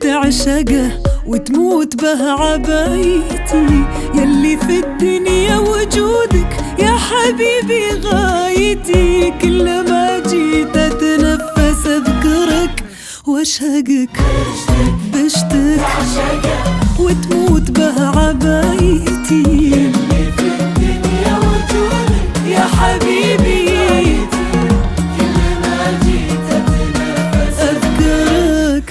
تعشقه وتموت به عبايتي. يلي في الدنيا وجودك يا حبيبي غايتي. كل ما جيت أتنفس أذكرك وأشهقك. بشتك وتموت به عبايتي. يا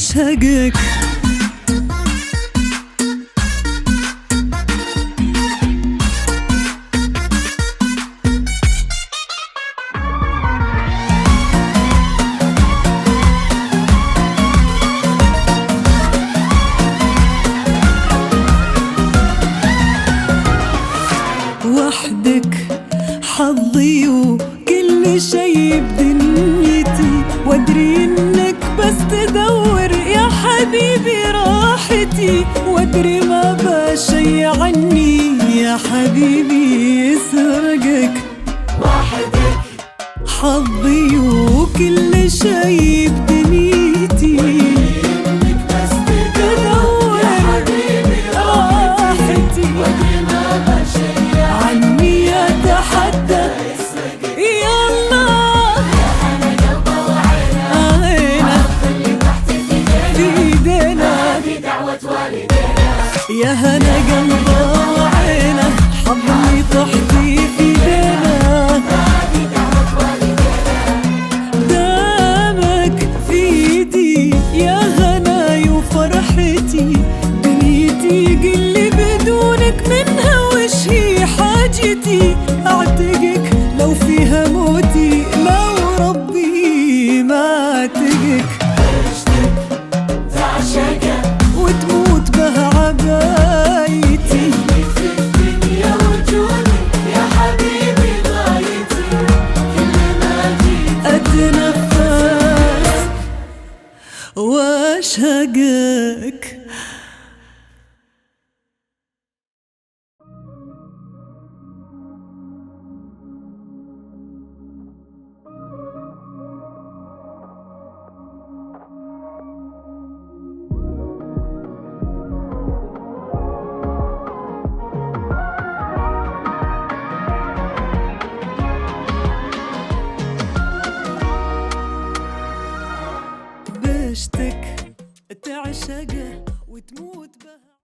واشهقك وحدك حظي وكل شي بدنيتي يا حبيبي يسرقك. وحدك حظي وكل شي بدنيتي بس يا حبيبي عني اتحدى يلا قلبه وعينه عينه اللي تحت ايدينا دعوة والدينا هنا قلبه واشهقك تعشقه وتموت به